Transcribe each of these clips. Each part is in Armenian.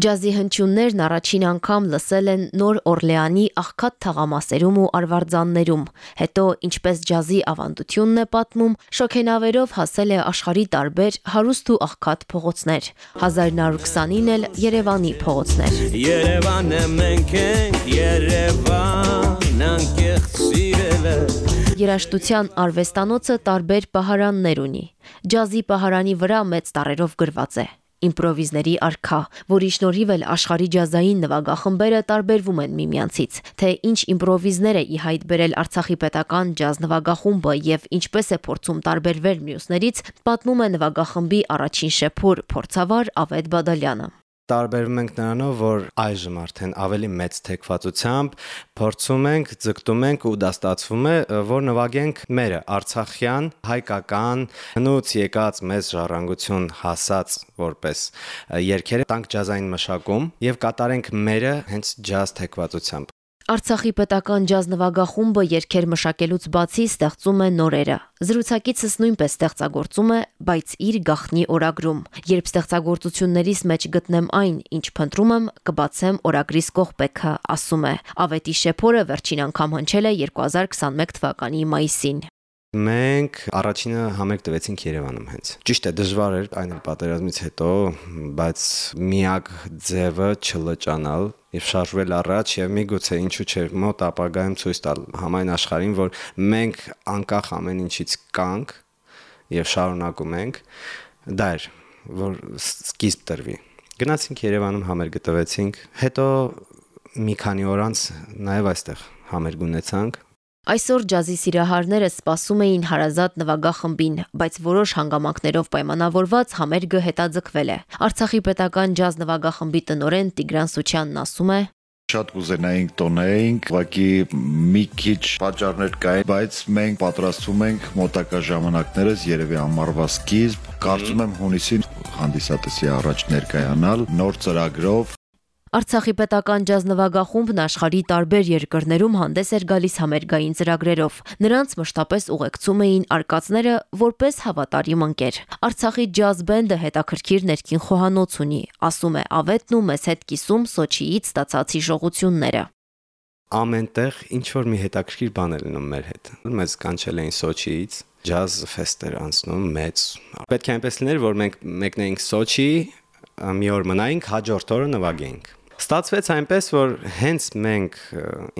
Ջազի հնչյուններն առաջին անգամ լսել են Նոր Օրլեանի աղքատ թաղամասերում ու արվարձաններում։ Հետո, ինչպես ջազի ավանդությունն է պատմում, շոքենավերով հասել է աշխարի տարբեր հարուստ ու աղքատ փողոցներ։ 1929-ին էլ Երևանի փողոցներ։ Երևանը մենք ենք, Երևան անկեղծ սիրելը Երաշտության արվեստանոցը տարբեր պահարաններ ունի։ Ջազի պահարանի վրա մեծ տառերով գրված է իմպրովիզների արքա, որի շնորհիվ էլ աշխարհի ջազային նվագախմբերը տարբերվում են միմյանցից, թե ինչ իմպրովիզներ է ի հայտ բերել Արցախի պետական ջազ նվագախումբը եւ ինչպես է փորձում տարբերվել մյուսներից, պատմում է նվագախմբի առաջին շեփոր փորձավար Ավետ Բադալյանը տարբերվում ենք նրանով, որ այժմ արդեն ավելի մեծ թեկվածությամբ փորձում ենք, ձգտում ենք ու դա ստացվում է, որ նվագենք մերը Արցախյան, հայկական, հնուց եկած մեծ ժառանգություն հասած որպես երկերը տանք ջազային մշակում եւ կատարենք մերը հենց ջազ թեկվածությամբ։ Արցախի պետական ջազ նվագախումբը երկեր մշակելուց բացի ստեղծում է նորերը։ Զրուցակիցս նույնպես ստեղծագործում է, բայց իր գախնի օրագրում։ Երբ ստեղծագործություններիս մեջ գտնեմ այն, ինչ փնտրում եմ, կբացեմ օրագրիս կողպեքը, ասում է։ Ավետի շեփորը վերջին անգամ հնչել է 2021 թվականի մայիսին։ Մենք առաջինը համերգ տվեցինք Երևանում հենց։ Ճիշտ է, դժվար էր այն պատերազմից հետո, բայց միակ ձևը չլճանալ եւ շարժվել առաջ եւ միգուցե ինչու՞ չէ մոտ ապագայում ցույց տալ համայն աշխարհին, որ մենք անկախ ամեն ինչից կանք եւ շարունակում ենք, դա էր, որ սկիզբ տրվի։ Գնացինք Երևանում համերգ տվեցինք, հետո մի քանի օր անց նաեւ այստեղ համերգ ունեցանք Այսօր ջազի սիրահարները սպասում էին հարազատ նվագախմբին, բայց որոշ հանգամանքներով պայմանավորված համերգը հետաձգվել է։ Արցախի պետական ջազ նվագախմբի տնորեն Տիգրան Սուչյանն ասում է. շատ կուզենայինք տոնեինք, ուղղակի մի քիչ պատճառներ կային, բայց մենք պատրաստվում ենք մոտակա ժամանակներս երևի ամառվա սկիզբ, կարծում եմ հունիսին հանդիսատեսի առաջ ներկայանալ նոր ծրագրով Արցախի պետական ջազ նվագախումբն աշխարհի տարբեր երկրներում հանդես էր գալիս համերգային ծրագրերով։ Նրանց մշտապես ուղեկցում էին արկածները որպես հավատարիմ ընկեր։ Արցախի ջազ բենդը հետաքրքիր ներքին խոհանոց ունի, ասում է Ավետն ու մեզ հետ կիսում Սոչիից ստացած հիշողությունները ամենտեղ ինչ որ մի հետաքրքիր բան է լինում մեր հետ։ Մեզ կանչել էին Սոչիից, ջազ ֆեստեր անցնում մեծ։ Պետք է այնպես լիներ, որ մենք մեկնեինք Սոչի, մի օր մնայինք, հաջորդ օրը նվագեինք։ Ստացվեց այնպես, որ հենց մենք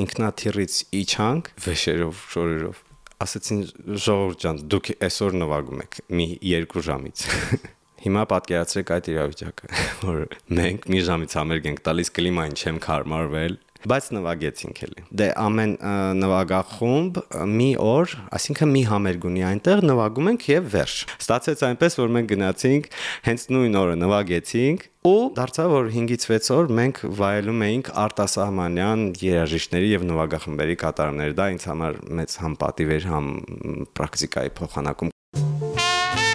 ինքնաթիռից իջանք վեշերով, շորերով ասացին ժողովուրդ ջան, դուք այսօր նվագում եք մի 2 ժամից։ Հիմա պատկերացրեք այդ իրավիճակը, որ մենք մի ժամից համերգ ենք տալիս կլիմային չեմ կարմարվել, բայց նվագեցինք էլի։ Դե ամեն նվագախումբ մի օր, այսինքն մի համերգ ունի այնտեղ նվագում ենք եւ վերջ։ Ստացեց այնպես, որ մենք գնացինք, հենց նույն օրը նվագեցինք ու դարձավ որ 5-ից 6 օր մենք վայելում էինք արտասահմանյան երաժիշտների եւ նվագախմբերի կատարումներ։ Դա ինձ համար մեծ համ պատիվ էր, համ պրակտիկայի փոխանակում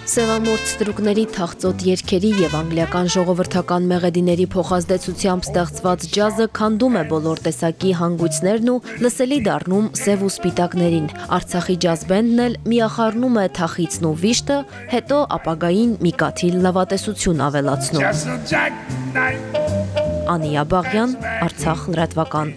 Սևամորտ ստրուկների թախծոտ երկերի եւ անգլիական ժողովրդական մեղեդիների փոխազդեցությամբ ստեղծված ջազը քանդում է բոլոր տեսակի հանգույցներն ու լսելի դառնում սև ու սպիտակներին։ Արցախի ջազ բենդն էլ միախառնում է թախիցն ու վիշտը, հետո ապագային մի կաթիլ լավատեսություն ավելացնում։ Անիա Բաղյան, Արցախ լրատվական։